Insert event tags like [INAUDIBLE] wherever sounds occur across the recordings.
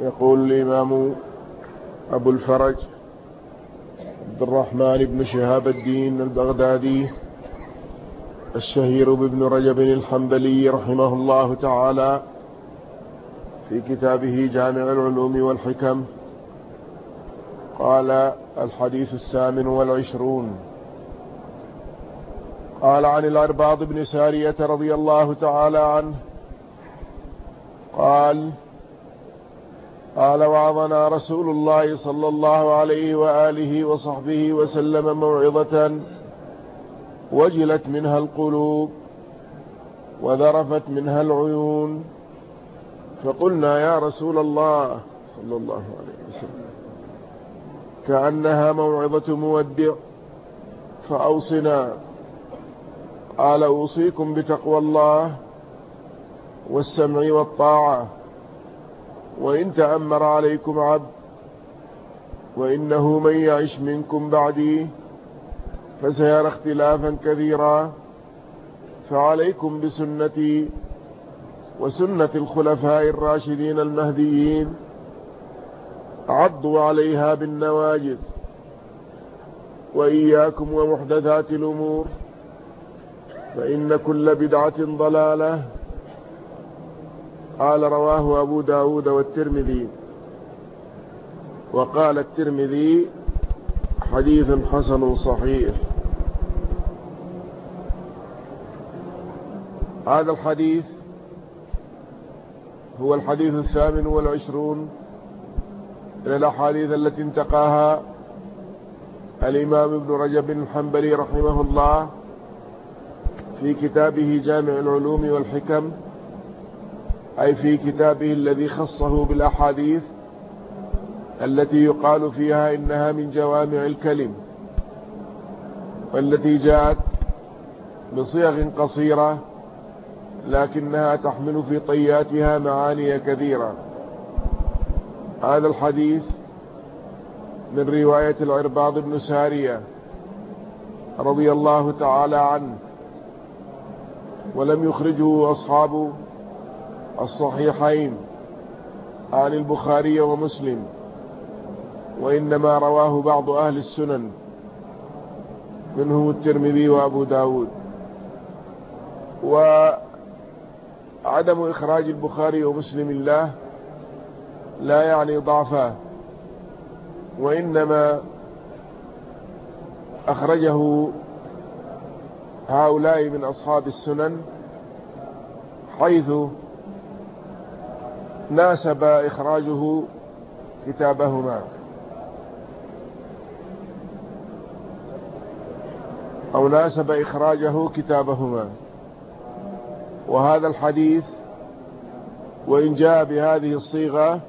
يقول الإمام أبو الفرج عبد الرحمن بن شهاب الدين البغدادي الشهير بابن رجب الحنبلي رحمه الله تعالى في كتابه جامع العلوم والحكم. قال الحديث الثامن والعشرون. قال عن الأرباض بن سارية رضي الله تعالى عنه. قال قال وعظنا رسول الله صلى الله عليه وآله وصحبه وسلم موعظة وجلت منها القلوب وذرفت منها العيون فقلنا يا رسول الله صلى الله عليه وسلم كأنها موعظة مودع فأوصنا قال أوصيكم بتقوى الله والسمع والطاعة وإن تأمر عليكم عبد وإنه من يعش منكم بعدي فسيرى اختلافا كثيرا فعليكم بسنتي وسنة الخلفاء الراشدين المهديين عضوا عليها بالنواجذ وإياكم ومحدثات الأمور فإن كل بدعة ضلالة قال رواه أبو داود والترمذي. وقال الترمذي حديث حسن صحيح. هذا الحديث هو الحديث الثامن والعشرون من الأحاديث التي انتقاها الإمام ابن رجب الحنبلي رحمه الله في كتابه جامع العلوم والحكم. أي في كتابه الذي خصه بالأحاديث التي يقال فيها إنها من جوامع الكلم والتي جاءت بصيغ قصيرة لكنها تحمل في طياتها معاني كثيرة. هذا الحديث من رواية العرباض بن سارية رضي الله تعالى عنه ولم يخرجه أصحاب الصحيحين عن البخاري ومسلم وإنما رواه بعض أهل السنن منهم الترمذي وأبو داود. وعدم إخراج البخاري ومسلم الله لا يعني ضعفا وإنما أخرجه هؤلاء من أصحاب السنن حيث ناسب إخراجه كتابهما. أو ناسب إخراجه كتابهما. وهذا الحديث وإن جاء بهذه الصيغة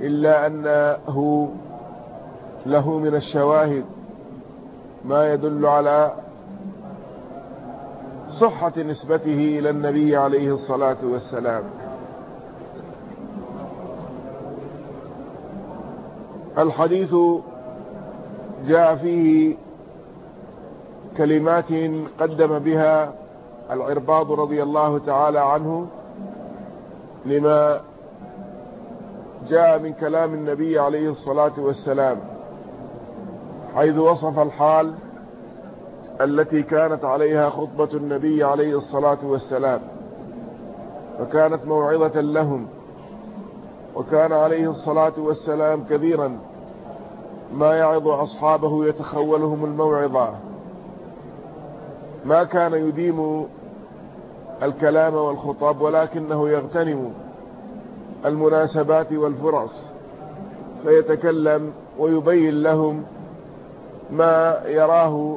إلا أنه له من الشواهد ما يدل على صحة نسبته إلى النبي عليه الصلاة والسلام. الحديث جاء فيه كلمات قدم بها العرباض رضي الله تعالى عنه لما جاء من كلام النبي عليه الصلاة والسلام حيث وصف الحال التي كانت عليها خطبة النبي عليه الصلاة والسلام فكانت موعظة لهم. وكان عليه الصلاة والسلام كثيرا ما يعظ أصحابه يتخولهم الموعظة. ما كان يديم الكلام والخطاب ولكنه يغتنم المناسبات والفرص. فيتكلم ويبين لهم ما يراه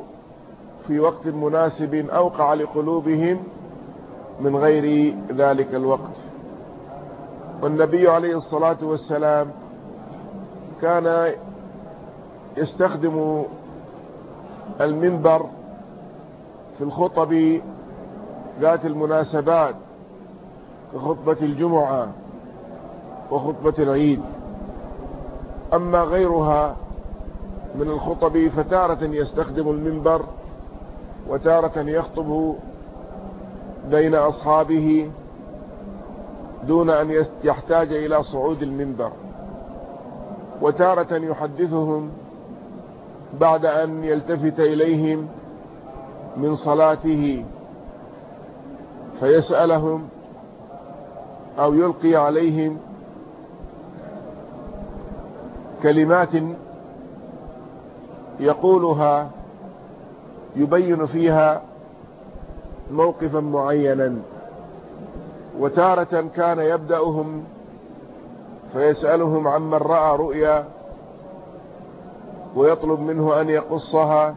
في وقت مناسب أوقع لقلوبهم من غير ذلك الوقت. والنبي عليه الصلاة والسلام كان يستخدم المنبر في الخطب ذات المناسبات كخطبة الجمعة وخطبة العيد. أما غيرها من الخطب فتارة يستخدم المنبر وتارة يخطب بين أصحابه دون أن يحتاج إلى صعود المنبر. وتارة يحدثهم بعد أن يلتفت إليهم من صلاته فيسألهم أو يلقي عليهم كلمات يقولها يبين فيها موقفا معينا. وتارة كان يبدأهم فيسألهم عمن رأى رؤيا ويطلب منه أن يقصها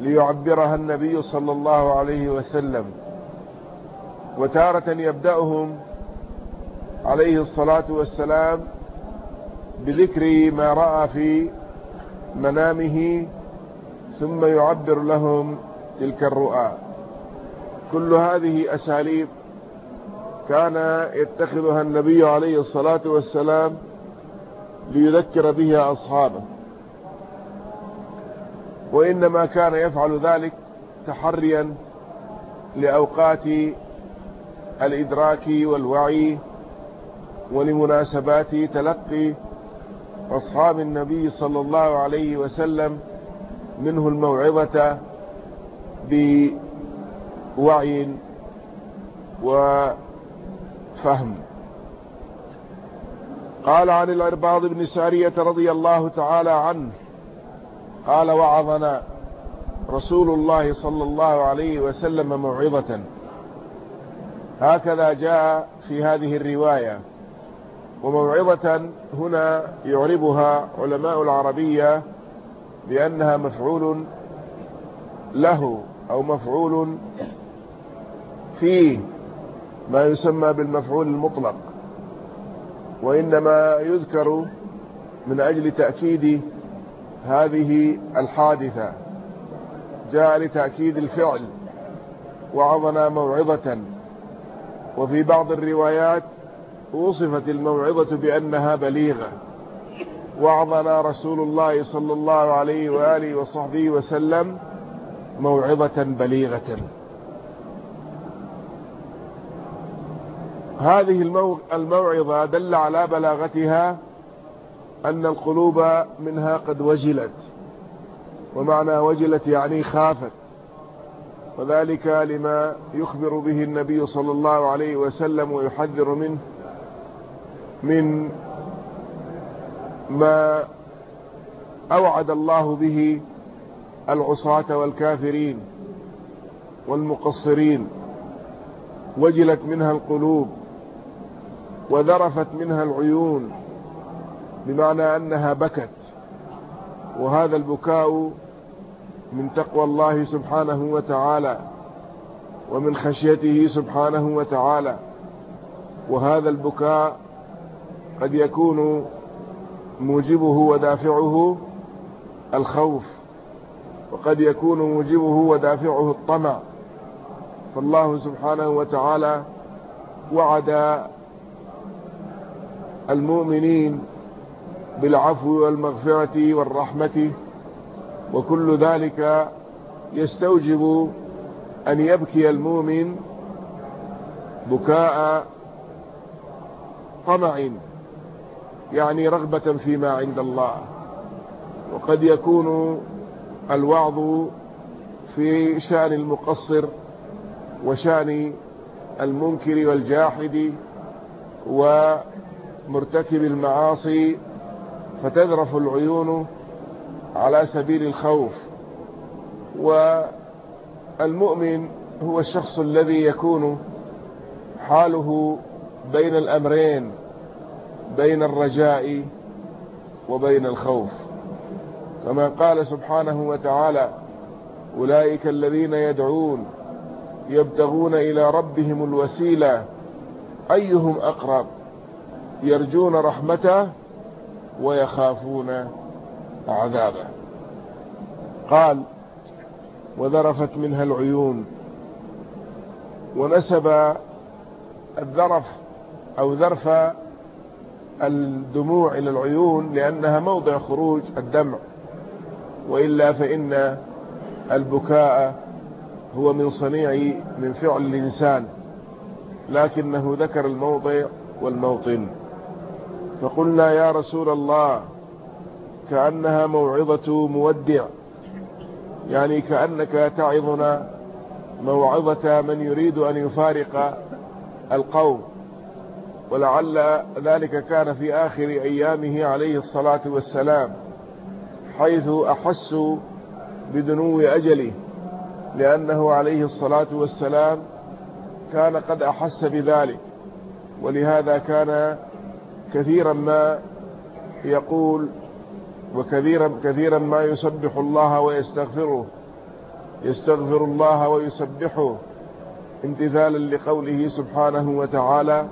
ليعبرها النبي صلى الله عليه وسلم. وتارة يبدأهم عليه الصلاة والسلام بذكر ما رأى في منامه ثم يعبر لهم تلك الرؤى. كل هذه أساليب كان يتخذها النبي عليه الصلاة والسلام ليذكر بها أصحابه. وإنما كان يفعل ذلك تحريا لأوقات الإدراك والوعي ولمناسبات تلقي أصحاب النبي صلى الله عليه وسلم منه الموعظة بوعي وفهم قال عن الأرباض بن سارية رضي الله تعالى عنه قال وعظنا رسول الله صلى الله عليه وسلم موعظة. هكذا جاء في هذه الرواية. وموعظة هنا يعربها علماء العربية بأنها مفعول له أو مفعول فيه. ما يسمى بالمفعول المطلق وإنما يذكر من أجل تأكيد هذه الحادثة جاء لتأكيد الفعل وعظنا موعظة وفي بعض الروايات وصفت الموعظة بأنها بليغة وعظنا رسول الله صلى الله عليه وآله وصحبه وسلم موعظة بليغة. هذه الموعظة دل على بلاغتها أن القلوب منها قد وجلت ومعنى وجلت يعني خافت وذلك لما يخبر به النبي صلى الله عليه وسلم ويحذر منه من ما أوعد الله به العصاة والكافرين والمقصرين وجلت منها القلوب. وذرفت منها العيون بمعنى أنها بكت. وهذا البكاء من تقوى الله سبحانه وتعالى ومن خشيته سبحانه وتعالى. وهذا البكاء قد يكون موجبه ودافعه الخوف وقد يكون موجبه ودافعه الطمع. فالله سبحانه وتعالى وعد المؤمنين بالعفو والمغفرة والرحمة وكل ذلك يستوجب أن يبكي المؤمن بكاء طمع يعني رغبة فيما عند الله. وقد يكون الوعظ في شأن المقصر وشأن المنكر والجاحد ومرتكب المعاصي فتذرف العيون على سبيل الخوف. والمؤمن هو الشخص الذي يكون حاله بين الأمرين بين الرجاء وبين الخوف. كما قال سبحانه وتعالى أولئك الذين يدعون يبتغون إلى ربهم الوسيلة. أيهم أقرب؟ يرجون رحمته ويخافون عذابه. قال وذرفت منها العيون ونسب الذرف أو ذرف الدموع إلى العيون لأنها موضع خروج الدمع. وإلا فإن البكاء هو من صنيع من فعل الإنسان لكنه ذكر الموضع والموطن. فقلنا يا رسول الله كأنها موعظة مودع. يعني كأنك تعظنا موعظة من يريد أن يفارق القوم. ولعل ذلك كان في آخر أيامه عليه الصلاة والسلام حيث أحسوا بدنو أجله لأنه عليه الصلاة والسلام كان قد أحس بذلك. ولهذا كان كثيرا ما يقول وكثيرا كثيرا ما يسبح الله ويستغفره. يستغفر الله ويسبحه. امتثالا لقوله سبحانه وتعالى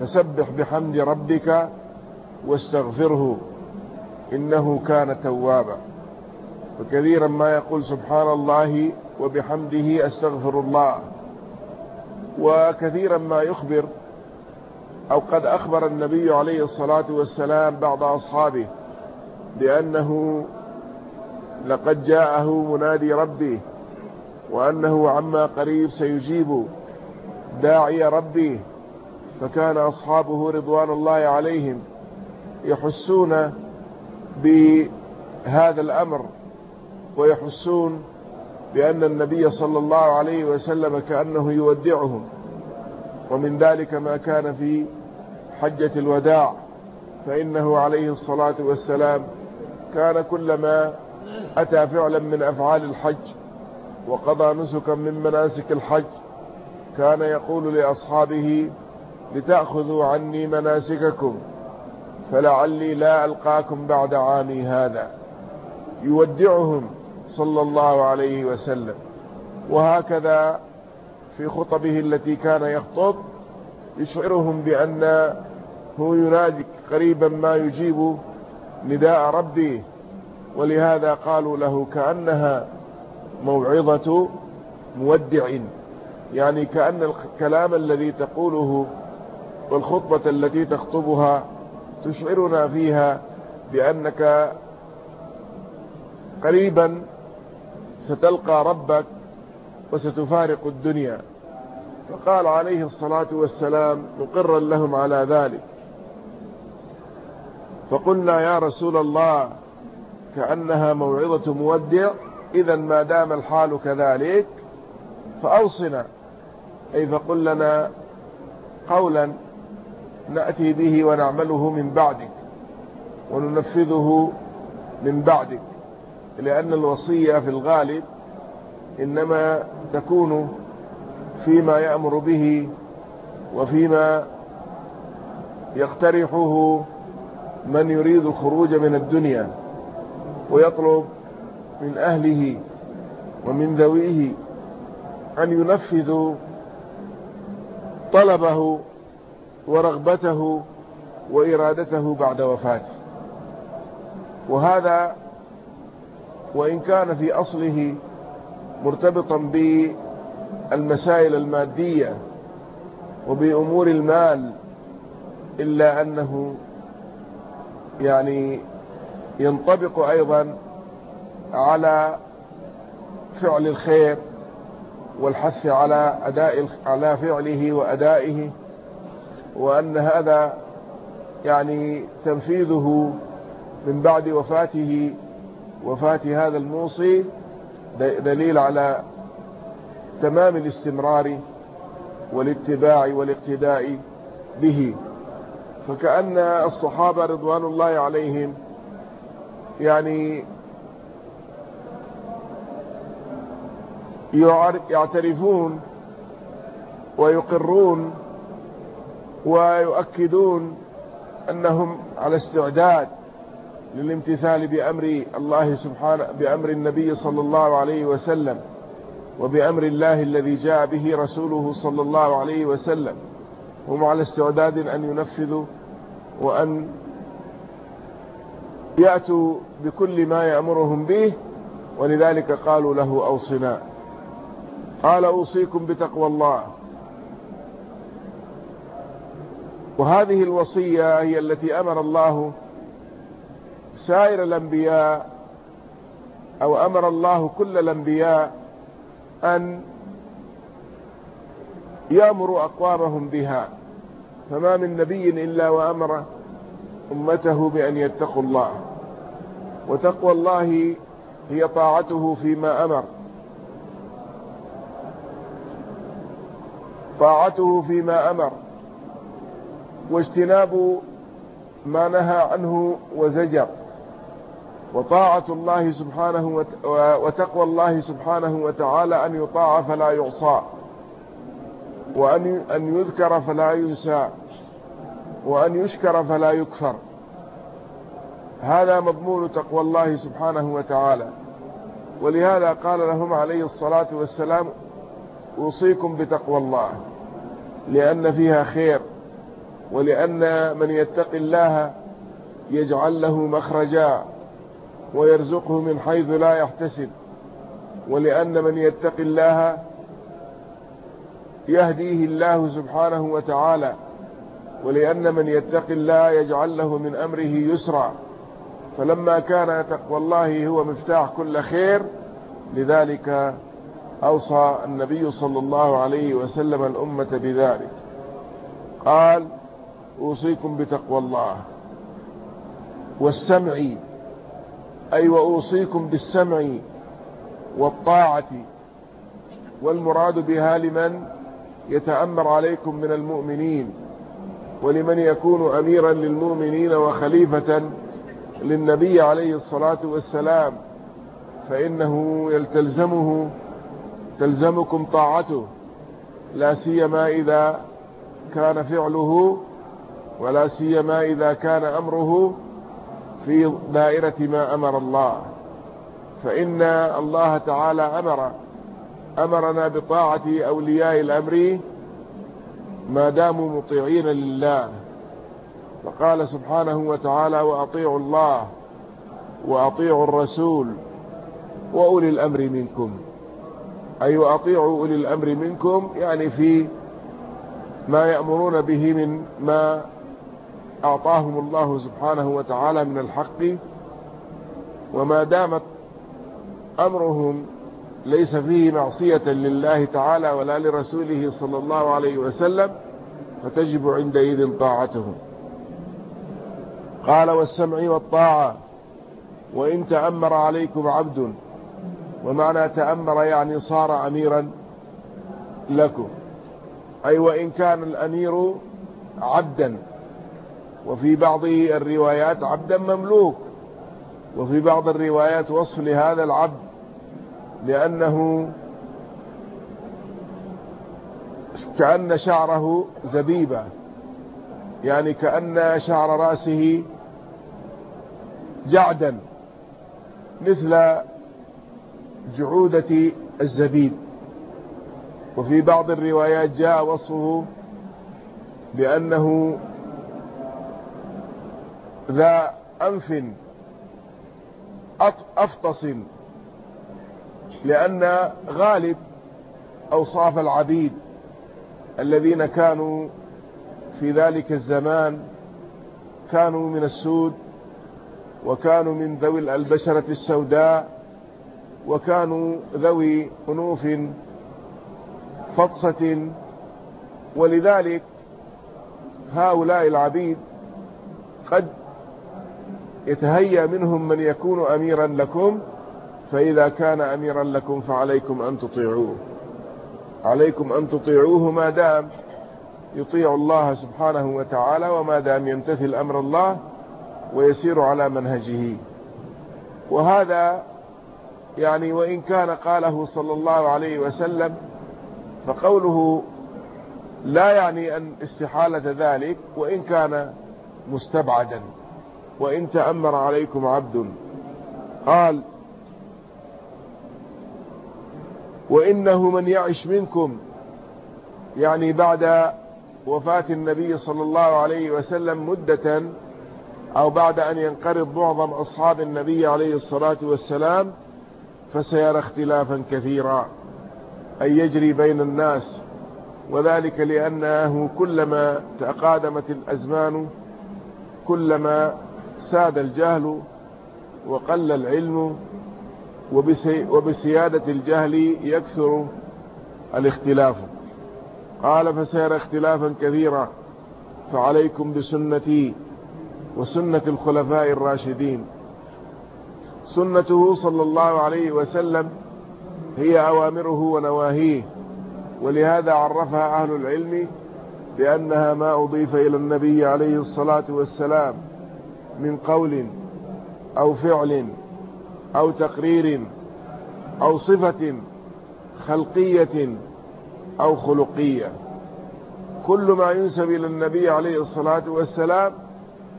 فسبح بحمد ربك واستغفره إنه كان توابا. وكثيرا ما يقول سبحان الله وبحمده أستغفر الله. وكثيرا ما يخبر أو قد أخبر النبي عليه الصلاة والسلام بعض أصحابه بأنه لقد جاءه منادي ربه وأنه عما قريب سيجيب داعي ربه فكان أصحابه رضوان الله عليهم يحسون بهذا الأمر ويحسون بأن النبي صلى الله عليه وسلم كأنه يودعهم ومن ذلك ما كان في حجة الوداع فإنه عليه الصلاة والسلام كان كلما أتى فعلا من أفعال الحج وقضى نسكا من مناسك الحج كان يقول لأصحابه لتأخذوا عني مناسككم فلعلي لا ألقاكم بعد عامي هذا. يودعهم صلى الله عليه وسلم. وهكذا في خطبه التي كان يخطب يشعرهم بأن هو ينادي قريبا ما يجيب نداء ربه ولهذا قالوا له كأنها موعظة مودع يعني كأن الكلام الذي تقوله والخطبة التي تخطبها تشعرنا فيها بأنك قريبا ستلقى ربك وستفارق الدنيا. فقال عليه الصلاة والسلام مقرا لهم على ذلك. فقلنا يا رسول الله كأنها موعظة مودع إذا ما دام الحال كذلك فأوصنا. أي فقل لنا قولا نأتي به ونعمله من بعدك وننفذه من بعدك لأن الوصية في الغالب إنما تكون فيما يأمر به وفيما يقترحه من يريد الخروج من الدنيا ويطلب من أهله ومن ذويه أن ينفذوا طلبه ورغبته وإرادته بعد وفاته. وهذا وإن كان في أصله مرتبطا بالمسائل المادية وبأمور المال إلا أنه يعني ينطبق أيضا على فعل الخير والحث على أداء على فعله وأدائه وأن هذا يعني تنفيذه من بعد وفاته وفاة هذا الموصي دليل على تمام الاستمرار والاتباع والاقتداء به. فكأن الصحابة رضوان الله عليهم يعني يعترفون ويقرون ويؤكدون أنهم على استعداد للامتثال بأمر الله سبحانه بأمر النبي صلى الله عليه وسلم وبأمر الله الذي جاء به رسوله صلى الله عليه وسلم. هم على استعداد أن ينفذوا وأن يأتوا بكل ما يأمرهم به ولذلك قالوا له أوصنا. قال أوصيكم بتقوى الله. وهذه الوصية هي التي أمر الله سائر الأنبياء أو أمر الله كل الأنبياء أن يأمر أقوامهم بها. فما من نبي إلا وأمر أمته بأن يتقوا الله. وتقوى الله هي طاعته فيما أمر. طاعته فيما أمر. واجتناب ما نهى عنه وزجر. وطاعة الله سبحانه وتقوى الله سبحانه وتعالى أن يطاع فلا يعصى. وأن أن يذكر فلا ينسى. وأن يشكر فلا يكفر. هذا مضمون تقوى الله سبحانه وتعالى. ولهذا قال لهم عليه الصلاة والسلام أوصيكم بتقوى الله لأن فيها خير ولأن من يتق الله يجعل له مخرجا ويرزقه من حيث لا يحتسب ولأن من يتق الله يهديه الله سبحانه وتعالى. ولأن من يتق الله يجعل له من أمره يسرا. فلما كان تقوى الله هو مفتاح كل خير. لذلك أوصى النبي صلى الله عليه وسلم الأمة بذلك. قال أوصيكم بتقوى الله. والسمع أي وأوصيكم بالسمع والطاعة. والمراد بها لمن يتأمر عليكم من المؤمنين. ولمن يكون أميرا للمؤمنين وخليفة للنبي عليه الصلاة والسلام فإنه يلتلزمه تلزمكم طاعته لا سيما إذا كان فعله ولا سيما إذا كان أمره في دائرة ما أمر الله. فإن الله تعالى أمر أمرنا بطاعة أولياء الأمر ما داموا مطيعين لله. فقال سبحانه وتعالى وأطيعوا الله وأطيعوا الرسول وأولي الأمر منكم. أي وأطيعوا أولي الأمر منكم يعني في ما يأمرون به من ما أعطاهم الله سبحانه وتعالى من الحق. وما دامت أمرهم ليس فيه معصية لله تعالى ولا لرسوله صلى الله عليه وسلم فتجب عندئذ طاعتهم قال والسمع والطاعة وإن تأمر عليكم عبد ومعنى تأمر يعني صار أميرا لكم. أي وإن كان الأمير عبدا وفي بعض الروايات عبدا مملوك وفي بعض الروايات وصف لهذا العبد لأنه كأن شعره زبيبة يعني كأن شعر رأسه جعدا مثل جعودة الزبيب. وفي بعض الروايات جاء وصفه بأنه ذا أنف أفطس لأن غالب أوصاف العبيد الذين كانوا في ذلك الزمان كانوا من السود وكانوا من ذوي البشرة السوداء وكانوا ذوي أنوف فطسة. ولذلك هؤلاء العبيد قد يتهيأ منهم من يكون أميرا لكم فإذا كان أميرا لكم فعليكم أن تطيعوه. عليكم أن تطيعوه ما دام يطيع الله سبحانه وتعالى وما دام يمتثل أمر الله ويسير على منهجه. وهذا يعني وإن كان قاله صلى الله عليه وسلم فقوله لا يعني أن استحالة ذلك وإن كان مستبعدا. وإن تأمر عليكم عبد. قال وإنه من يعش منكم. يعني بعد وفاة النبي صلى الله عليه وسلم مدة أو بعد أن ينقرض معظم أصحاب النبي عليه الصلاة والسلام فسيرى اختلافا كثيرا أن يجري بين الناس. وذلك لأنه كلما تقادمت الأزمان كلما ساد الجهل وقل العلم وبسيادة الجهل يكثر الاختلاف. قال فسير اختلافا كثيرا فعليكم بسنتي وسنة الخلفاء الراشدين. سنته صلى الله عليه وسلم هي أوامره ونواهيه ولهذا عرفها أهل العلم بأنها ما أضيف إلى النبي عليه الصلاة والسلام من قول أو فعل أو تقرير أو صفة خلقية أو خلقية. كل ما ينسب إلى النبي عليه الصلاة والسلام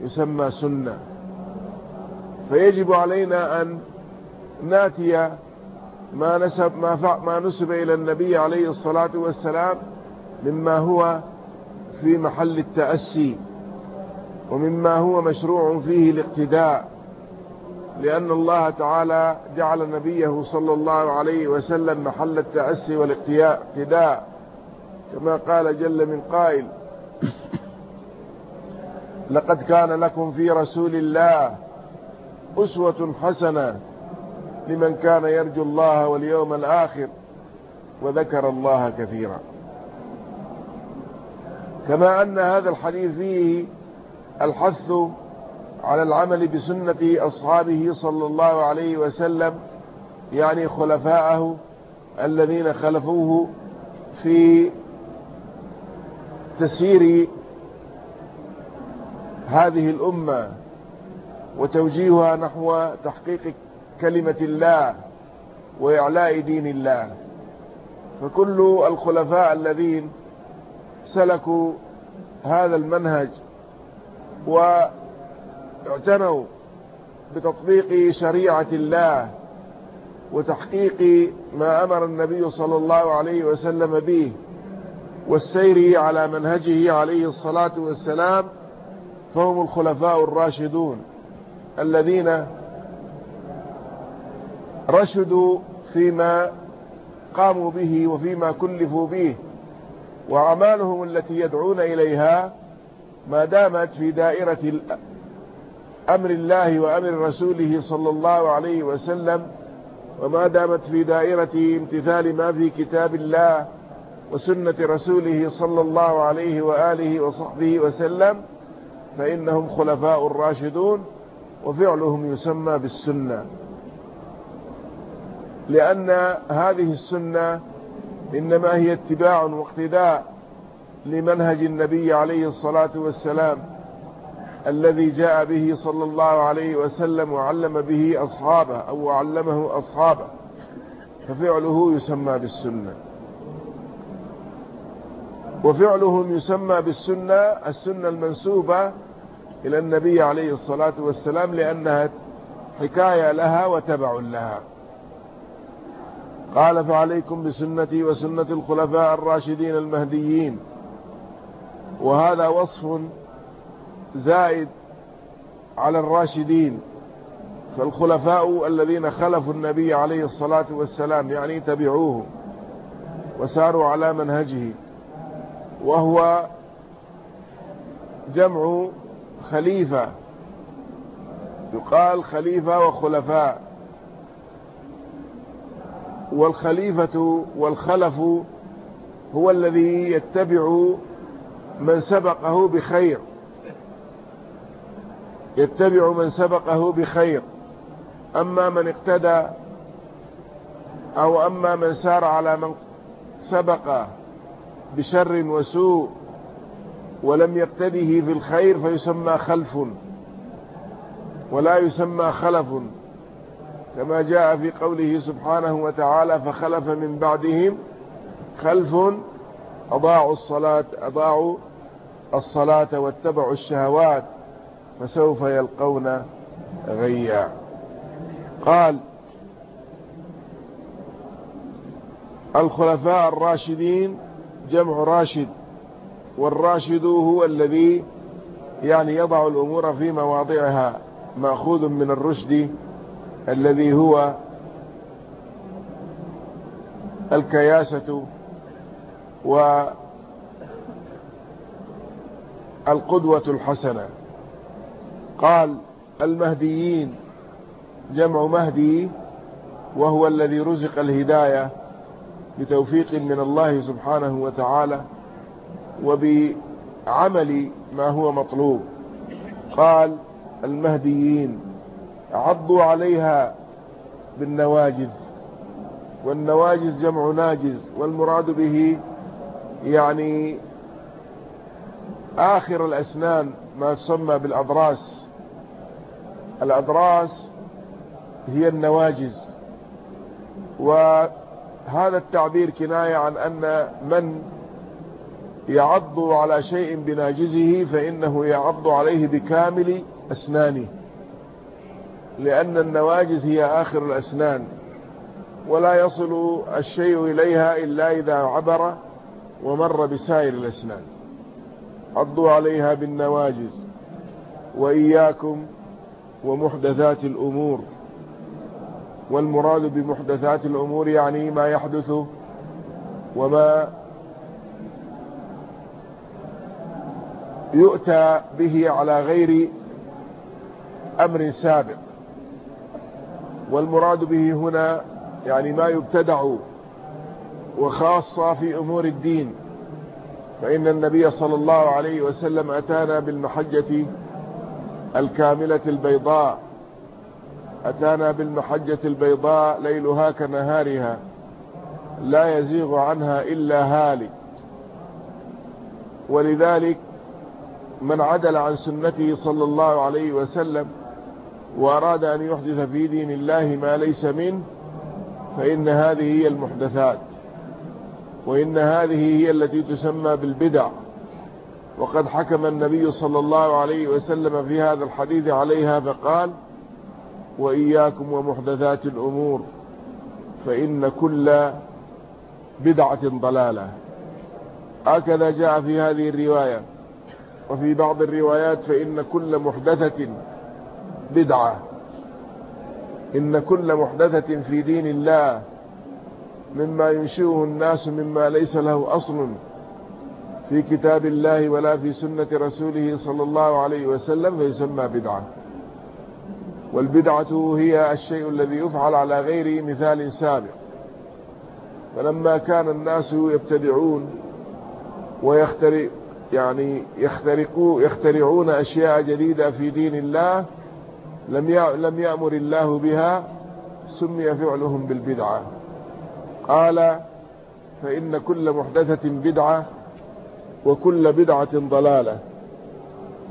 يسمى سنة. فيجب علينا أن نأتي ما نسب ما ما نسب إلى النبي عليه الصلاة والسلام مما هو في محل التأسي ومما هو مشروع فيه الاقتداء. لأن الله تعالى جعل نبيه صلى الله عليه وسلم محل التأسي والاقتداء كما قال جل من قائل لقد كان لكم في رسول الله أسوة حسنة لمن كان يرجو الله واليوم الآخر وذكر الله كثيرا. كما أن هذا الحديث فيه الحث على العمل بسنة أصحابه صلى الله عليه وسلم يعني خلفاءه الذين خلفوه في تسيير هذه الأمة وتوجيهها نحو تحقيق كلمة الله وإعلاء دين الله. فكل الخلفاء الذين سلكوا هذا المنهج واعتنوا بتطبيق شريعة الله وتحقيق ما أمر النبي صلى الله عليه وسلم به والسير على منهجه عليه الصلاة والسلام فهم الخلفاء الراشدون الذين رشدوا فيما قاموا به وفيما كلفوا به وأعمالهم التي يدعون إليها ما دامت في دائرة أمر الله وأمر رسوله صلى الله عليه وسلم وما دامت في دائرة امتثال ما في كتاب الله وسنة رسوله صلى الله عليه وآله وصحبه وسلم فإنهم خلفاء الراشدون وفعلهم يسمى بالسنة. لأن هذه السنة إنما هي اتباع واقتداء لمنهج النبي عليه الصلاة والسلام الذي جاء به صلى الله عليه وسلم وعلم به أصحابه أو علمه أصحابه ففعله يسمى بالسنة. وفعلهم يسمى بالسنة السنة المنسوبة إلى النبي عليه الصلاة والسلام لأنها حكاية لها وتبع لها. قال فعليكم بسنتي وسنة الخلفاء الراشدين المهديين. وهذا وصف زائد على الراشدين فالخلفاء الذين خلفوا النبي عليه الصلاة والسلام يعني تبعوه وساروا على منهجه وهو جمع خليفة. يقال خليفة وخلفاء. والخليفة والخلف هو الذي يتبع من سبقه بخير. يتبع من سبقه بخير. أما من اقتدى أو أما من سار على من سبق بشر وسوء ولم يقتده في الخير فيسمى خلف ولا يسمى خلف. كما جاء في قوله سبحانه وتعالى فخلف من بعدهم خلف أضاعوا الصلاة أضاعوا الصلاة واتبعوا الشهوات. فسوف يلقون غيا. قال الخلفاء الراشدين جمع راشد والراشد هو الذي يعني يضع الأمور في مواضعها مأخوذ من الرشد الذي هو الكياسة والقدوة الحسنة. قال المهديين جمع مهدي وهو الذي رزق الهداية بتوفيق من الله سبحانه وتعالى وبعمل ما هو مطلوب. قال المهديين عضوا عليها بالنواجذ والنواجذ جمع ناجز والمراد به يعني آخر الأسنان ما تسمى بالأضراس. الأضراس هي النواجز وهذا التعبير كناية عن أن من يعض على شيء بناجزه فإنه يعض عليه بكامل أسنانه لأن النواجز هي آخر الأسنان ولا يصل الشيء إليها إلا إذا عبر ومر بسائر الأسنان. عضوا عليها بالنواجز وإياكم ومحدثات الأمور. والمراد بمحدثات الأمور يعني ما يحدث وما يؤتى به على غير أمر سابق. والمراد به هنا يعني ما يبتدع وخاصة في أمور الدين. فإن النبي صلى الله عليه وسلم أتانا بالمحجة الكاملة البيضاء. أتانا بالمحجة البيضاء ليلها كنهارها لا يزيغ عنها إلا هالك. ولذلك من عدل عن سنته صلى الله عليه وسلم وأراد أن يحدث في دين الله ما ليس منه فإن هذه هي المحدثات وإن هذه هي التي تسمى بالبدع. وقد حكم النبي صلى الله عليه وسلم في هذا الحديث عليها فقال وإياكم ومحدثات الأمور فإن كل بدعة ضلالة. هكذا جاء في هذه الرواية. وفي بعض الروايات فإن كل محدثة بدعة. إن كل محدثة في دين الله مما ينشئه الناس مما ليس له أصل. في كتاب الله ولا في سنة رسوله صلى الله عليه وسلم فيسمى بدعة. والبدعة هي الشيء الذي يفعل على غير مثال سابق. فلما كان الناس يبتدعون ويخترق يعني يخترقوا يخترعون أشياء جديدة في دين الله لم لم يأمر الله بها سمي فعلهم بالبدعة. قال فإن كل محدثة بدعة وكل بدعة ضلالة.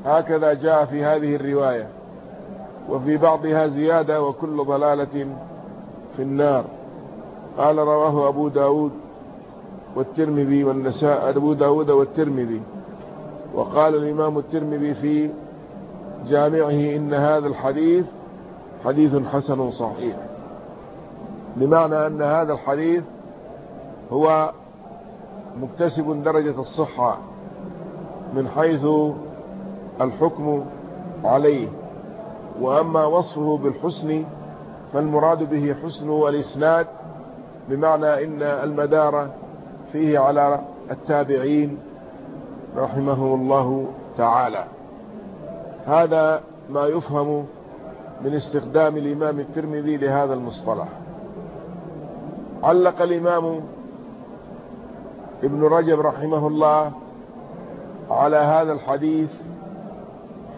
هكذا جاء في هذه الرواية. وفي بعضها زيادة وكل ضلالة في النار. قال رواه أبو داود والترمذي والنساء أبو داود والترمذي. وقال الإمام الترمذي في جامعه إن هذا الحديث حديث حسن صحيح. بمعنى أن هذا الحديث هو مكتسب درجة الصحة من حيث الحكم عليه. وأما وصفه بالحسن فالمراد به حسن الإسناد بمعنى إن المدار فيه على التابعين رحمه الله تعالى. هذا ما يفهم من استخدام الإمام الترمذي لهذا المصطلح. علق الإمام ابن رجب رحمه الله على هذا الحديث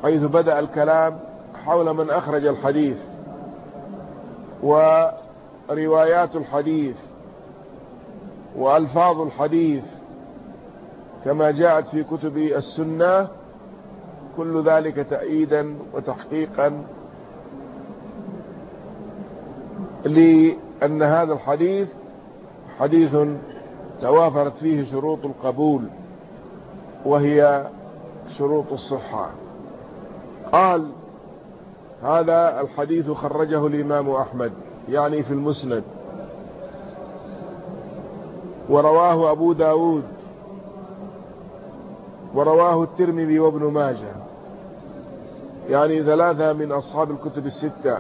حيث بدأ الكلام حول من أخرج الحديث وروايات الحديث وألفاظ الحديث كما جاءت في كتب السنة كل ذلك تأييدا وتحقيقا لأن هذا الحديث حديث توافرت فيه شروط القبول وهي شروط الصحة. قال هذا الحديث خرجه الإمام أحمد يعني في المسند. ورواه أبو داود ورواه الترمذي وابن ماجه. يعني ثلاثة من أصحاب الكتب الستة.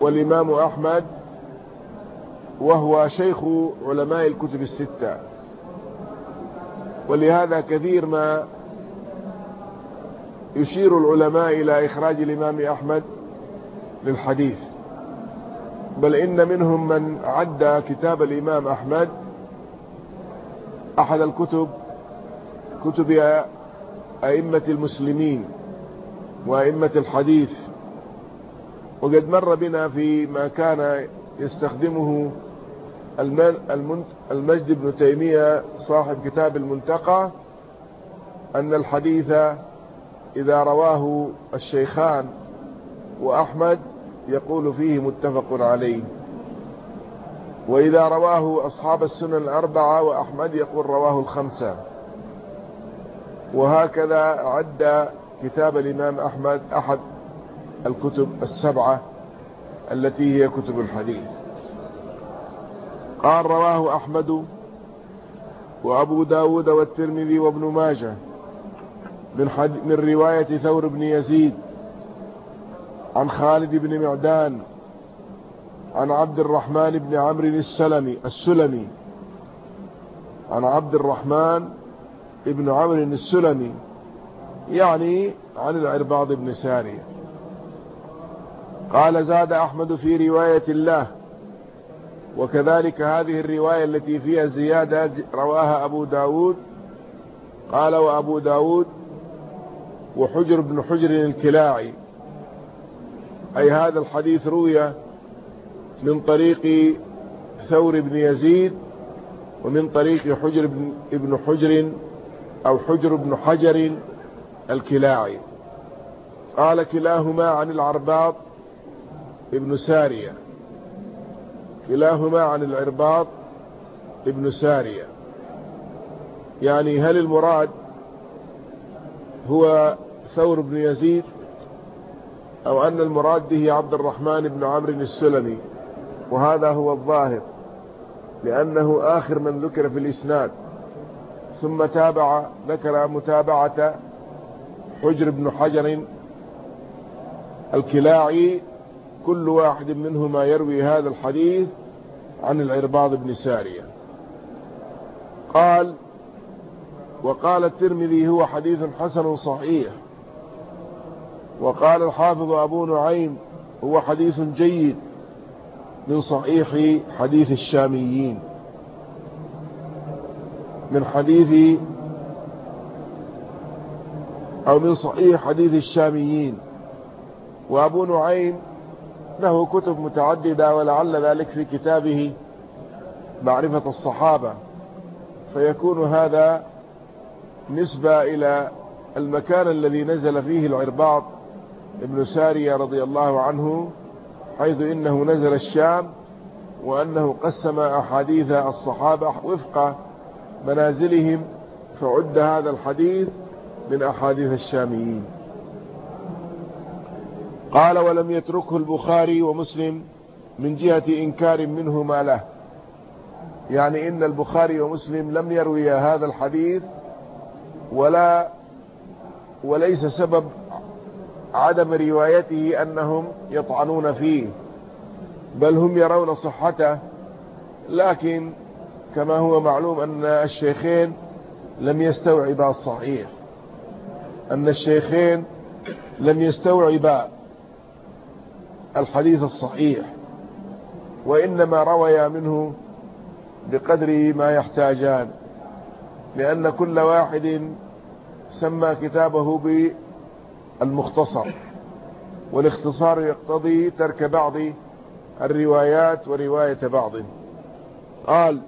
والإمام أحمد وهو شيخ علماء الكتب الستة. ولهذا كثير ما يشير العلماء إلى إخراج الإمام أحمد للحديث. بل إن منهم من عد كتاب الإمام أحمد أحد الكتب كتب أئمة المسلمين وأئمة الحديث. وقد مر بنا في ما كان يستخدمه المجد بن تيمية صاحب كتاب المنتقى أن الحديث إذا رواه الشيخان وأحمد يقول فيه متفق عليه. وإذا رواه أصحاب السنن الأربعة وأحمد يقول رواه الخمسة. وهكذا عد كتاب الإمام أحمد أحد الكتب السبعة التي هي كتب الحديث. قال رواه أحمد وأبو داود والترمذي وابن ماجه من, من رواية ثور بن يزيد عن خالد بن معدان عن عبد الرحمن بن عمرو السلمي السلمي. عن عبد الرحمن بن عمرو السلمي يعني عن العرباض بن سارية. قال زاد أحمد في رواية الله وكذلك هذه الرواية التي فيها زيادة رواها أبو داود قال وأبو داود وحجر بن حجر الكلاعي. أي هذا الحديث روي من طريق ثور بن يزيد ومن طريق حجر بن حجر أو حجر بن حجر الكلاعي. قال كلاهما عن العرباط ابن سارية. كلاهما عن العرباط ابن سارية. يعني هل المراد هو ثور بن يزيد أو أن المراد به عبد الرحمن بن عمرو السلمي؟ وهذا هو الظاهر لأنه آخر من ذكر في الإسناد. ثم تابع ذكر متابعة حجر بن حجر الكلاعي كل واحد منهما يروي هذا الحديث عن العرباض بن سارية. قال وقال الترمذي هو حديث حسن صحيح. وقال الحافظ أبو نعيم هو حديث جيد من صحيح حديث الشاميين. من حديث أو من صحيح حديث الشاميين. وأبو نعيم له كتب متعددة ولعل ذلك في كتابه معرفة الصحابة فيكون هذا نسبة إلى المكان الذي نزل فيه العرباط ابن سارية رضي الله عنه حيث إنه نزل الشام وأنه قسم أحاديث الصحابة وفق منازلهم فعد هذا الحديث من أحاديث الشاميين. قال ولم يتركه البخاري ومسلم من جهة إنكار منهما له. يعني إن البخاري ومسلم لم يروي هذا الحديث ولا وليس سبب عدم روايته أنهم يطعنون فيه بل هم يرون صحته. لكن كما هو معلوم أن الشيخين لم يستوعبا الصحيح. أن الشيخين لم يستوعبا الحديث الصحيح وإنما رويا منه بقدر ما يحتاجان لأن كل واحد سمى كتابه بالمختصر والاختصار يقتضي ترك بعض الروايات ورواية بعض. قال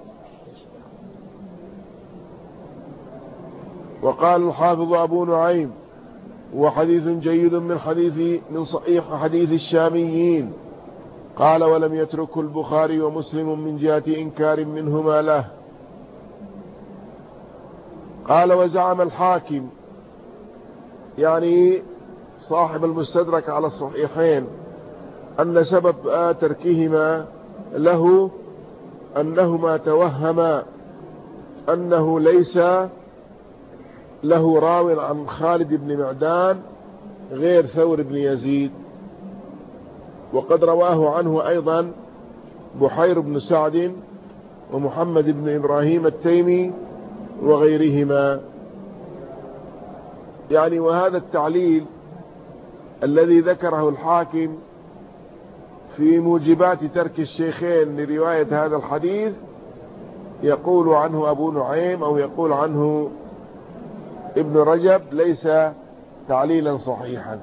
وقال الحافظ أبو نعيم وحديث جيد من حديث من صحيح حديث الشاميين. قال ولم يتركه البخاري ومسلم من جهة إنكار منهما له. قال وزعم الحاكم. يعني صاحب المستدرك على الصحيحين أن سبب تركهما له أنهما توهما أنه ليس له راو عن خالد بن معدان غير ثور بن يزيد. وقد رواه عنه أيضا بحير بن سعد ومحمد بن إبراهيم التيمي وغيرهما. يعني وهذا التعليل الذي ذكره الحاكم في موجبات ترك الشيخين لرواية هذا الحديث يقول عنه أبو نعيم أو يقول عنه ابن رجب ليس تعليلا صحيحا.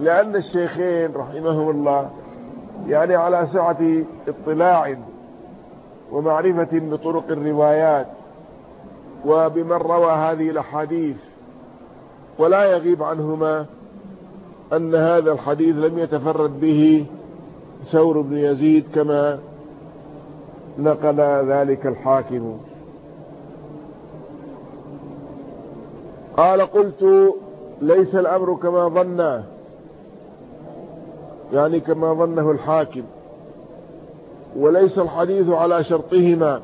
لأن الشيخين رحمهم الله يعني على سعة اطلاع ومعرفة بطرق الروايات وبمن روى هذه الأحاديث ولا يغيب عنهما أن هذا الحديث لم يتفرد به ثور بن يزيد كما نقل ذلك الحاكم. قال قلت ليس الأمر كما ظن يعني كما ظنه الحاكم وليس الحديث على شرطهما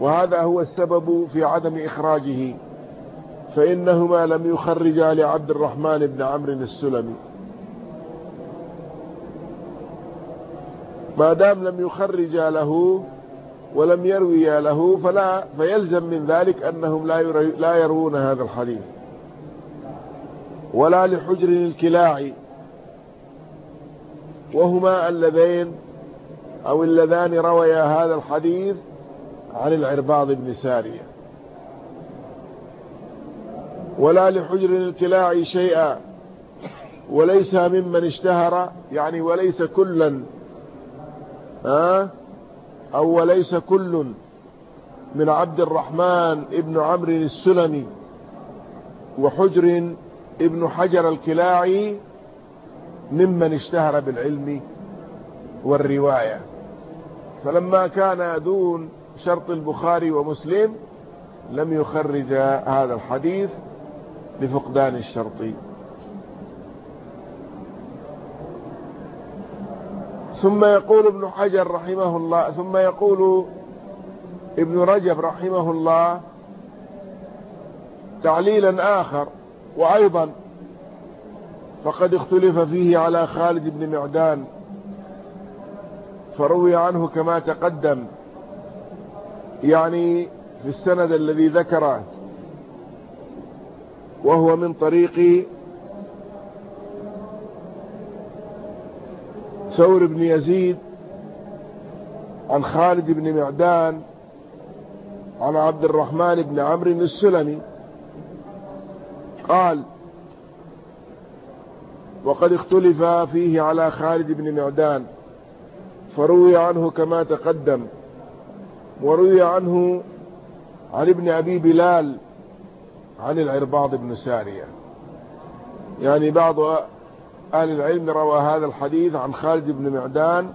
وهذا هو السبب في عدم إخراجه فإنهما لم يخرجا لعبد الرحمن بن عمرو السلمي. ما دام لم يخرجا له ولم يرويا له فلا فيلزم من ذلك أنهم لا, لا يروون هذا الحديث. ولا لحجر الكلاعي وهما اللذين أو اللذان رويا هذا الحديث عن العرباض بن سارية. ولا لحجر الكلاعي شيئا. وليس ممن اشتهر يعني وليس كلا. ها؟ أو وليس كل من عبد الرحمن ابن عمرو السلمي وحجر ابن حجر الكلاعي ممن اشتهر بالعلم والرواية. فلما كان دون شرط البخاري ومسلم لم يخرج هذا الحديث لفقدان الشرط. ثم يقول ابن حجر رحمه الله ثم يقول ابن رجب رحمه الله تعليلا آخر وأيضا فقد اختلف فيه على خالد بن معدان فروي عنه كما تقدم يعني في السند الذي ذكره وهو من طريق ثور بن يزيد عن خالد بن معدان عن عبد الرحمن بن عمرو السلمي. قال وقد اختلف فيه على خالد بن معدان فروي عنه كما تقدم وروي عنه عن ابن أبي بلال عن العرباض بن سارية. يعني بعض أهل العلم روى هذا الحديث عن خالد بن معدان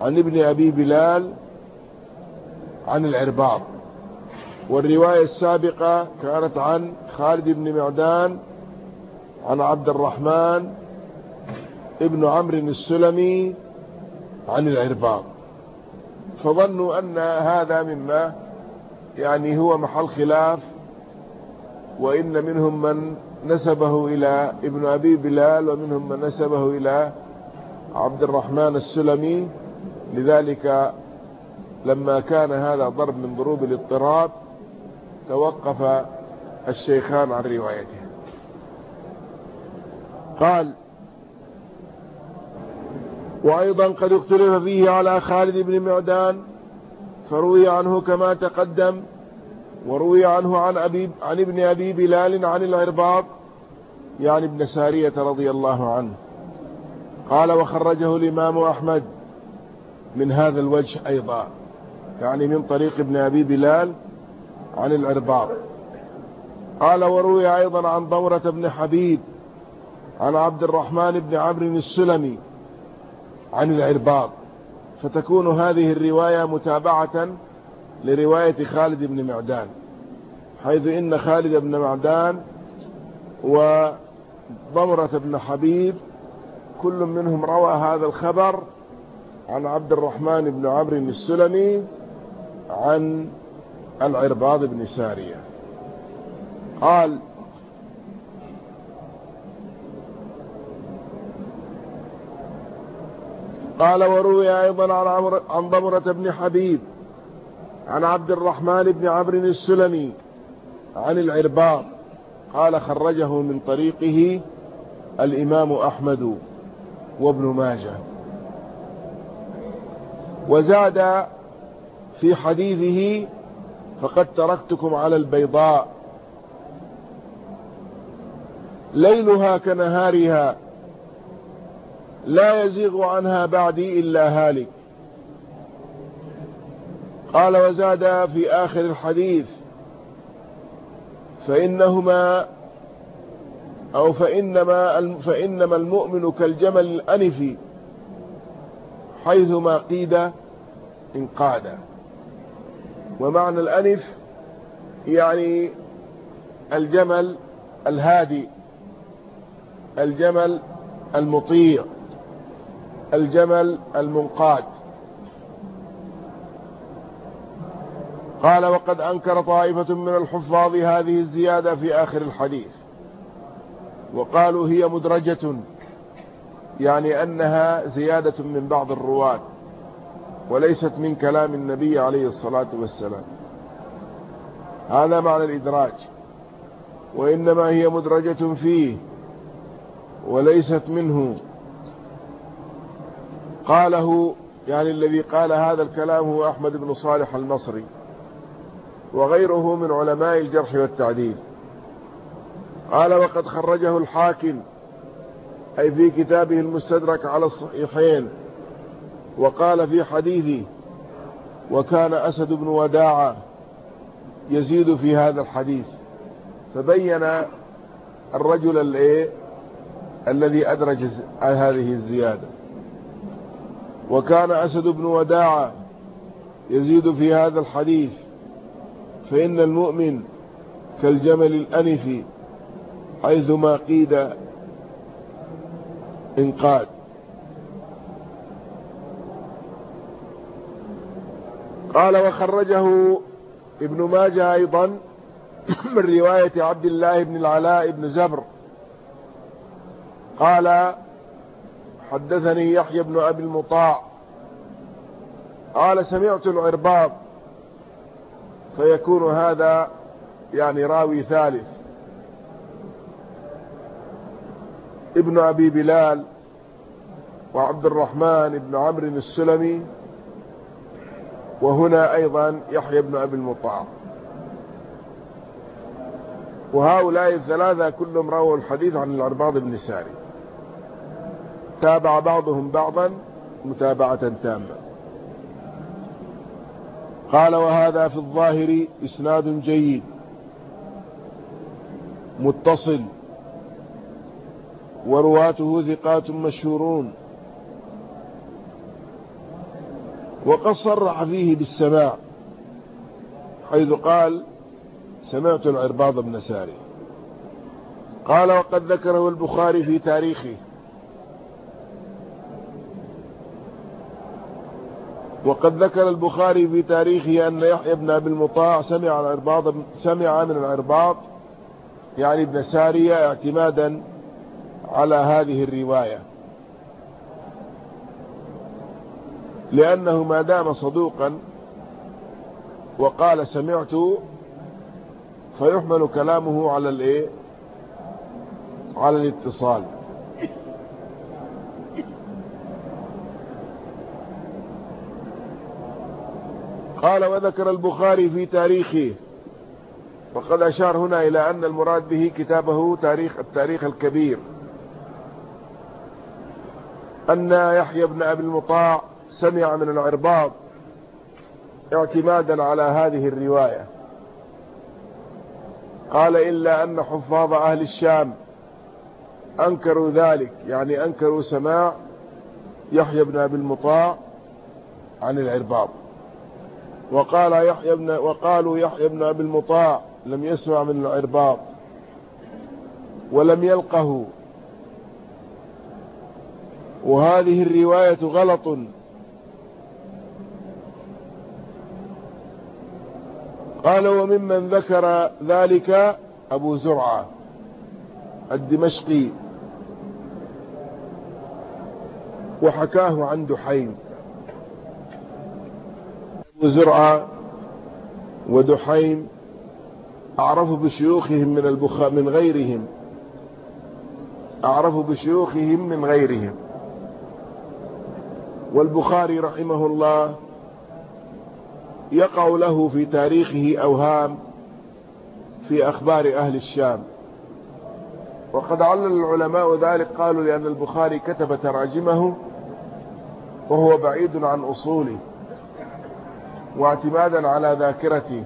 عن ابن أبي بلال عن العرباض. والرواية السابقة كانت عن خالد بن معدان عن عبد الرحمن ابن عمرو السلمي عن العرباض. فظنوا أن هذا مما يعني هو محل خلاف وإن منهم من نسبه إلى ابن أبي بلال ومنهم من نسبه إلى عبد الرحمن السلمي. لذلك لما كان هذا ضرب من ضروب الاضطراب توقف الشيخان عن روايته. قال وأيضا قد اختلف فيه على خالد بن معدان فروي عنه كما تقدم وروي عنه عن, أبي عن ابن أبي بلال عن العرباض يعني ابن سارية رضي الله عنه. قال وخرجه الإمام أحمد من هذا الوجه أيضا يعني من طريق ابن أبي بلال عن العرباض. قال وروي أيضا عن ضمرة بن حبيب عن عبد الرحمن بن عمرو السلمي عن العرباض. فتكون هذه الرواية متابعة لرواية خالد بن معدان حيث إن خالد بن معدان وضمرة بن حبيب كل منهم روى هذا الخبر عن عبد الرحمن بن عمرو السلمي عن العرباض بن سارية. قال قال وروي أيضا عن, عن ضمرة بن حبيب عن عبد الرحمن بن عمرو السلمي عن العرباض قال خرجه من طريقه الإمام أحمد وابن ماجه. وزاد في حديثه فقد تركتكم على البيضاء. ليلها كنهارها لا يزيغ عنها بعدي إلا هالك. قال وزاد في آخر الحديث فإنهما أو فإنما, فإنما المؤمن كالجمل الأنف حيثما قيد انقاد ومعنى الأنف يعني الجمل الهادي الجمل المطيع الجمل المنقاد. قال وقد أنكر طائفة من الحفاظ هذه الزيادة في آخر الحديث. وقالوا هي مدرجة يعني أنها زيادة من بعض الرواة وليست من كلام النبي عليه الصلاة والسلام. هذا معنى الإدراج. وإنما هي مدرجة فيه وليست منه. قاله يعني الذي قال هذا الكلام هو أحمد بن صالح المصري. وغيره من علماء الجرح والتعديل. قال وقد خرجه الحاكم أي في كتابه المستدرك على الصحيحين. وقال في حديثه وكان أسد بن وداعة يزيد في هذا الحديث فبين الرجل الذي أدرج هذه الزيادة. وكان أسد بن وداعة يزيد في هذا الحديث فإن المؤمن كالجمل الأنف حيثما قيد إنقاد. قال وخرجه ابن ماجه أيضا [COUGHS] من رواية عبد الله بن العلاء بن زبر. قال حدثني يحيى بن أبي المطاع. قال سمعت العرباض فيكون هذا يعني راوي ثالث. ابن أبي بلال وعبد الرحمن بن عمرو السلمي وهنا أيضا يحيى بن أبي المطاع. وهؤلاء الثلاثة كلهم رووا الحديث عن العرباض بن ساري. تابع بعضهم بعضا متابعة تامة. قال وهذا في الظاهر إسناد جيد متصل ورواته ثقات مشهورون. وقد صرح فيه بالسماع حيث قال سمعت العرباض بن ساري. قال وقد ذكره البخاري في تاريخه. وقد ذكر البخاري في تاريخه أن يحيى بن أبي المطاع سمع العرباض سمع من العرباض يعني ابن سارية اعتمادا على هذه الرواية. لأنه ما دام صدوقا وقال سمعت فيحمل كلامه على الإيه؟ على الاتصال. قال وذكر البخاري في تاريخه. وقد أشار هنا إلى أن المراد به كتابه تاريخ التاريخ الكبير. أن يحيى بن أبي المطاع سمع من العرباض اعتمادا على هذه الرواية. قال إلا أن حفاظ أهل الشام أنكروا ذلك يعني أنكروا سماع يحيى بن أبي المطاع عن العرباض. وقال يحيى بن وقالوا يحيى بن أبي المطاع لم يسمع من العرباض ولم يلقه. وهذه الرواية غلط. قال وممن ذكر ذلك أبو زرعة الدمشقي وحكاه عن دحيم. أبو زرعة ودحيم أعرفوا بشيوخهم من البخ من غيرهم. أعرفوا بشيوخهم من غيرهم. والبخاري رحمه الله يقع له في تاريخه أوهام في أخبار أهل الشام. وقد علل العلماء ذلك قالوا لأن البخاري كتب تراجمه وهو بعيد عن أصوله. واعتمادا على ذاكرته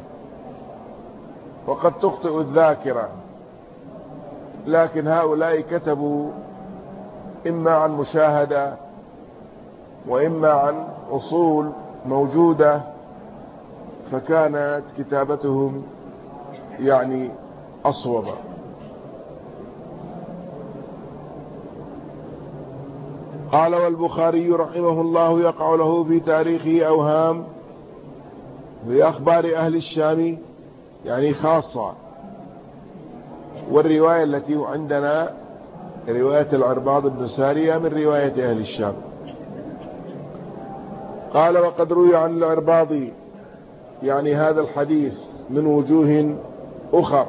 وقد تخطئ الذاكرة. لكن هؤلاء كتبوا إما عن مشاهدة وإما عن أصول موجودة فكانت كتابتهم يعني أصوب. قال والبخاري رحمه الله يقع له في تاريخه أوهام في أخبار أهل الشام يعني خاصة. والرواية التي عندنا رواية العرباض بن سارية من رواية أهل الشام. قال وقد روي عن العرباض يعني هذا الحديث من وجوه أخر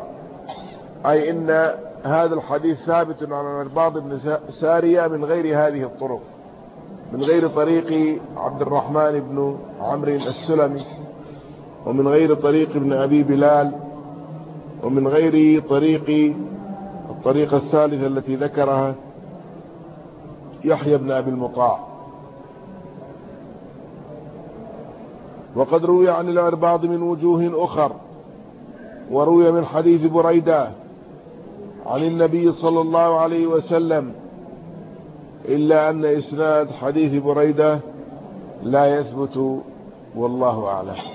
أي إن هذا الحديث ثابت عن العرباض بن سارية من غير هذه الطرق من غير طريق عبد الرحمن بن عمرو السلمي. ومن غير طريق ابن أبي بلال ومن غير طريق الطريقة الثالثة التي ذكرها يحيى بن أبي المطاع. وقد روي عن الأرباض من وجوه أخر وروي من حديث بريدة عن النبي صلى الله عليه وسلم إلا أن إسناد حديث بريدة لا يثبت والله أعلم.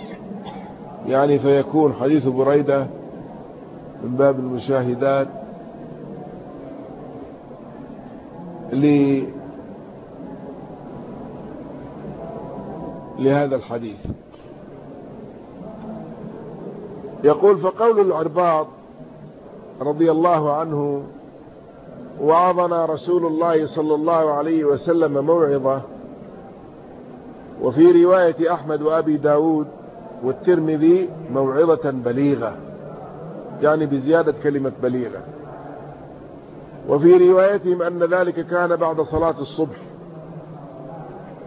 يعني فيكون حديث بريدة من باب المشاهدات ل لهذا الحديث. يقول فقول العرباض رضي الله عنه وعظنا رسول الله صلى الله عليه وسلم موعظة. وفي رواية أحمد وأبي داود والترمذي موعظة بليغة يعني بزيادة كلمة بليغة. وفي روايتهم أن ذلك كان بعد صلاة الصبح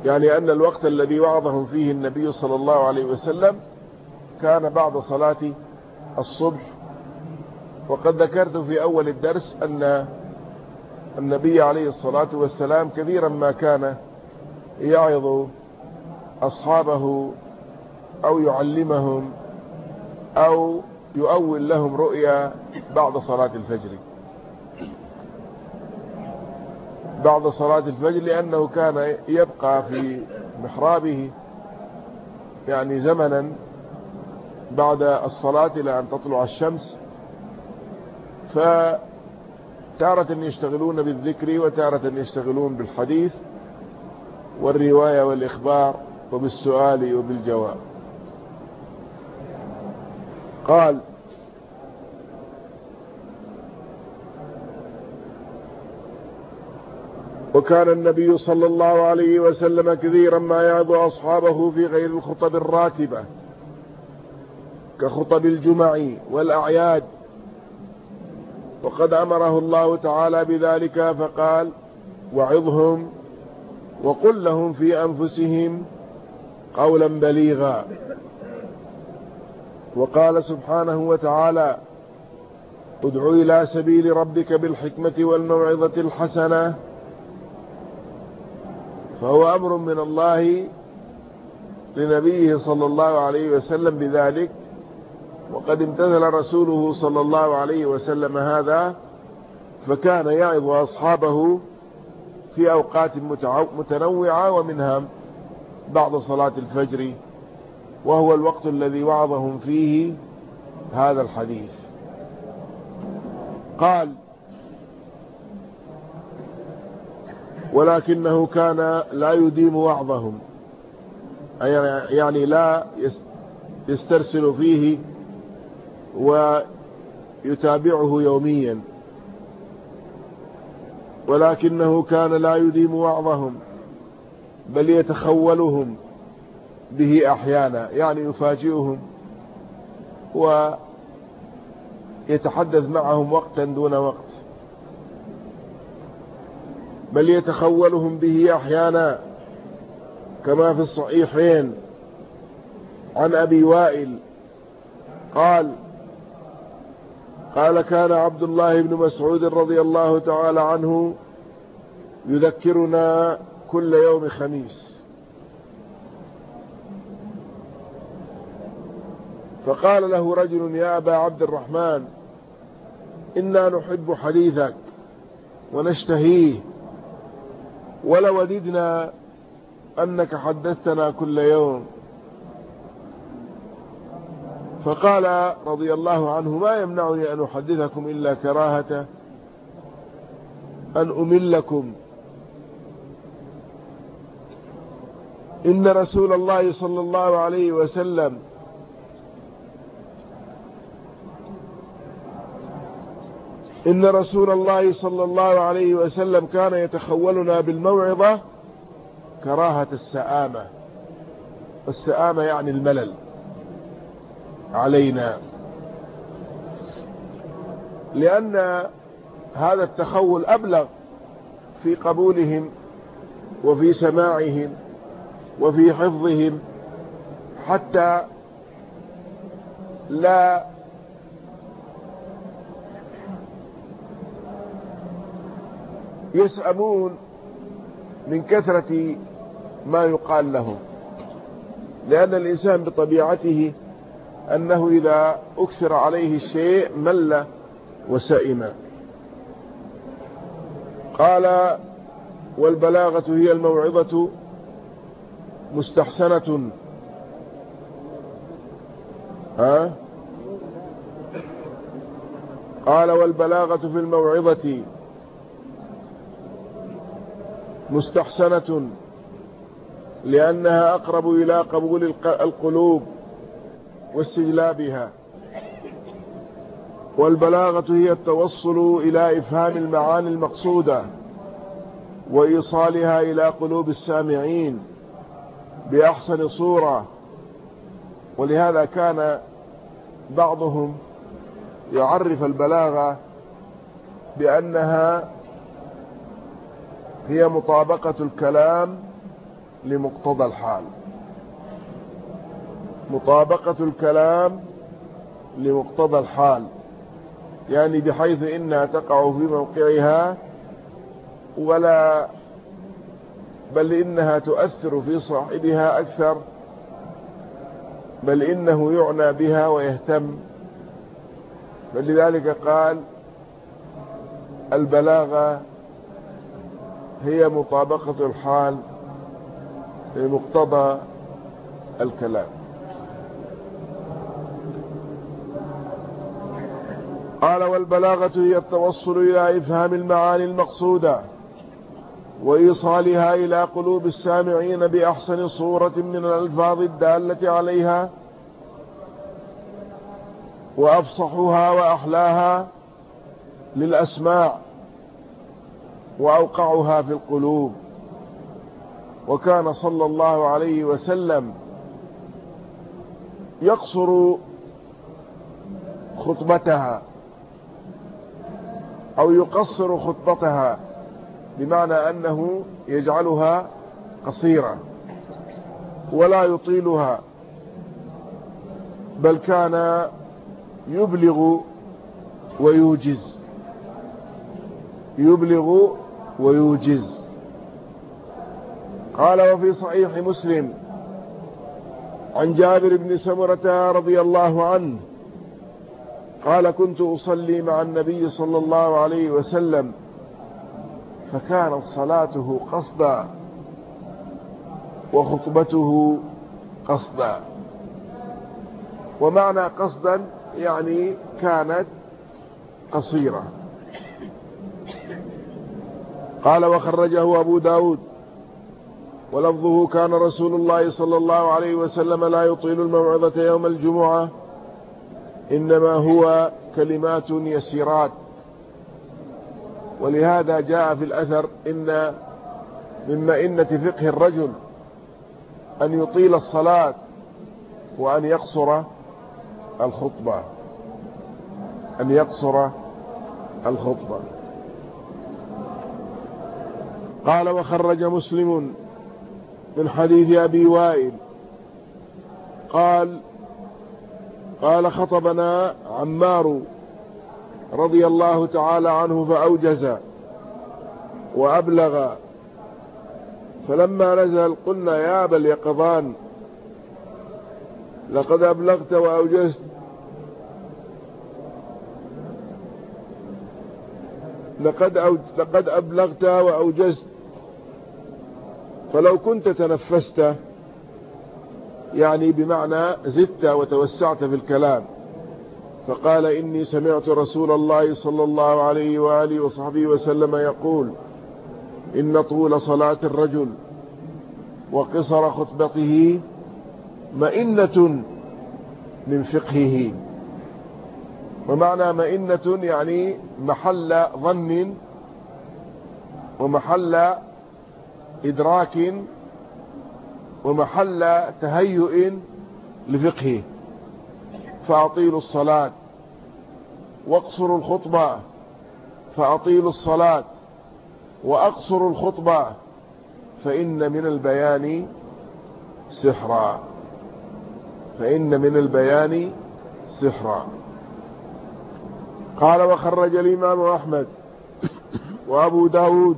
يعني أن الوقت الذي وعظهم فيه النبي صلى الله عليه وسلم كان بعد صلاة الصبح. وقد ذكرت في أول الدرس أن النبي عليه الصلاة والسلام كثيرا ما كان يعظ أصحابه أو يعلمهم أو يؤول لهم رؤيا بعد صلاة الفجر. بعد صلاة الفجر لأنه كان يبقى في محرابه يعني زمنا بعد الصلاة إلى أن تطلع الشمس. فتارة يشتغلون بالذكر وتارة يشتغلون بالحديث والرواية والإخبار وبالسؤال وبالجواب. قال وكان النبي صلى الله عليه وسلم كثيرا ما يعظ أصحابه في غير الخطب الراتبة كخطب الجمع والأعياد. وقد أمره الله تعالى بذلك فقال وعظهم وقل لهم في أنفسهم قولا بليغا. وقال سبحانه وتعالى ادع إلى سبيل ربك بالحكمة والموعظة الحسنة. فهو أمر من الله لنبيه صلى الله عليه وسلم بذلك. وقد امتثل رسوله صلى الله عليه وسلم هذا فكان يعظ أصحابه في أوقات متنوعة ومنها بعد صلاة الفجر. وهو الوقت الذي وعظهم فيه هذا الحديث. قال ولكنه كان لا يديم وعظهم. يعني لا يسترسل فيه ويتابعه يوميا. ولكنه كان لا يديم وعظهم بل يتخولهم. به أحيانا يعني يفاجئهم ويتحدث معهم وقتا دون وقت. بل يتخولهم به أحيانا كما في الصحيحين عن أبي وائل قال قال كان عبد الله بن مسعود رضي الله تعالى عنه يذكرنا كل يوم خميس. فقال له رجل يا أبا عبد الرحمن إنا نحب حديثك ونشتهيه ولوددنا أنك حدثتنا كل يوم. فقال رضي الله عنه ما يمنعني أن أحدثكم إلا كراهة أن أملكم إن رسول الله صلى الله عليه وسلم إن رسول الله صلى الله عليه وسلم كان يتخولنا بالموعظة كراهة السآمة. السآمة يعني الملل. علينا. لأن هذا التخول أبلغ في قبولهم وفي سماعهم وفي حفظهم حتى لا يسأمون من كثرة ما يقال لهم. لأن الإنسان بطبيعته أنه إذا أكثر عليه الشيء مل وسئم. قال والبلاغة هي الموعظة مستحسنة. ها؟ قال والبلاغة في الموعظة مستحسنة لأنها أقرب إلى قبول القلوب واستجلابها. والبلاغة هي التوصل إلى إفهام المعاني المقصودة وإيصالها إلى قلوب السامعين بأحسن صورة. ولهذا كان بعضهم يعرف البلاغة بأنها هي مطابقة الكلام لمقتضى الحال. مطابقة الكلام لمقتضى الحال. يعني بحيث إنها تقع في موقعها ولا بل إنها تؤثر في صاحبها أكثر بل إنه يعنى بها ويهتم. فلذلك قال البلاغة هي مطابقة الحال لمقتضى الكلام. قال والبلاغة هي التوصل إلى إفهام المعاني المقصودة وإيصالها إلى قلوب السامعين بأحسن صورة من الألفاظ الدالة عليها وأفصحها وأحلاها للأسماع وأوقعها في القلوب. وكان صلى الله عليه وسلم يقصر خطبتها أو يقصر خطبتها بمعنى أنه يجعلها قصيرة ولا يطيلها بل كان يبلغ ويوجز يبلغ ويوجز. قال وفي صحيح مسلم عن جابر بن سمرة رضي الله عنه قال كنت أصلي مع النبي صلى الله عليه وسلم فكانت صلاته قصدا وخطبته قصدا ومعنى قصدا يعني كانت قصيرة. قال وخرجه أبو داود. ولفظه كان رسول الله صلى الله عليه وسلم لا يطيل الموعظة يوم الجمعة إنما هو كلمات يسيرات. ولهذا جاء في الأثر إن من مئنة فقه الرجل أن يطيل الصلاة وأن يقصر الخطبة. أن يقصر الخطبة. قال وخرج مسلم من حديث أبي وائل. قال قال خطبنا عمار رضي الله تعالى عنه فأوجز وأبلغ. فلما نزل قلنا يا أبا اليقظان لقد أبلغت وأوجزت. لقد. لقد أبلغت وأوجزت. فلو كنت تنفست يعني بمعنى زدت وتوسعت في الكلام فقال إني سمعت رسول الله صلى الله عليه وآله وصحبه وسلم يقول إن طول صلاة الرجل وقصر خطبته مئنة من فقهه. ومعنى مئنة يعني محل ظن ومحل إدراك ومحل تهيؤ لفقهه فأطيلوا الصلاة. واقصروا الخطبة. فأطيلوا الصلاة. وأقصروا الخطبة. فإن من البيان سحرا. فإن من البيان سحرا. قال وخرج الإمام أحمد. وأبو داود.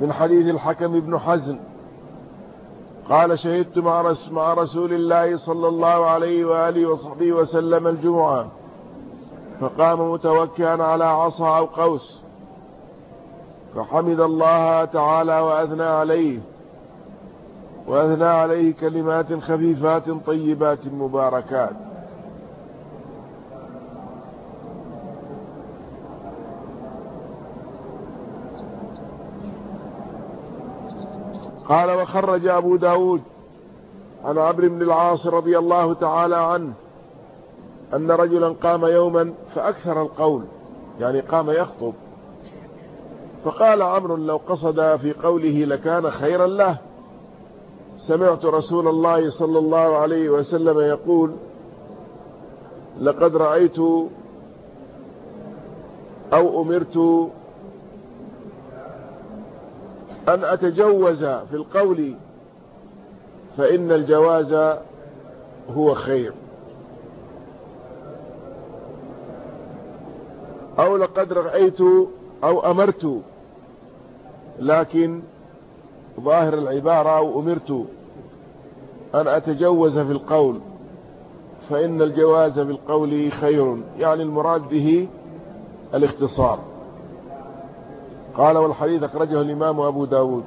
من حديث الحكم بن حزن قال شهدت مع رسول الله صلى الله عليه وآله وصحبه وسلم الجمعة. فقام متوكئا على عصا أو قوس. فحمد الله تعالى وأثنى عليه. وأثنى عليه كلمات خفيفات طيبات مباركات. قال وخرج أبو داود عن عمرو بن العاص رضي الله تعالى عنه أن رجلا قام يوما فأكثر القول يعني قام يخطب. فقال عمرو لو قصد في قوله لكان خيرا له. سمعت رسول الله صلى الله عليه وسلم يقول لقد رأيت أو أمرت أن أتجوز في القول فإن الجواز هو خير. أو لقد رأيت أو أمرت لكن ظاهر العبارة أو أمرت أن أتجوز في القول فإن الجواز في القول خير. يعني المراد به الاختصار. قال والحديث أخرجه الإمام أبو داود.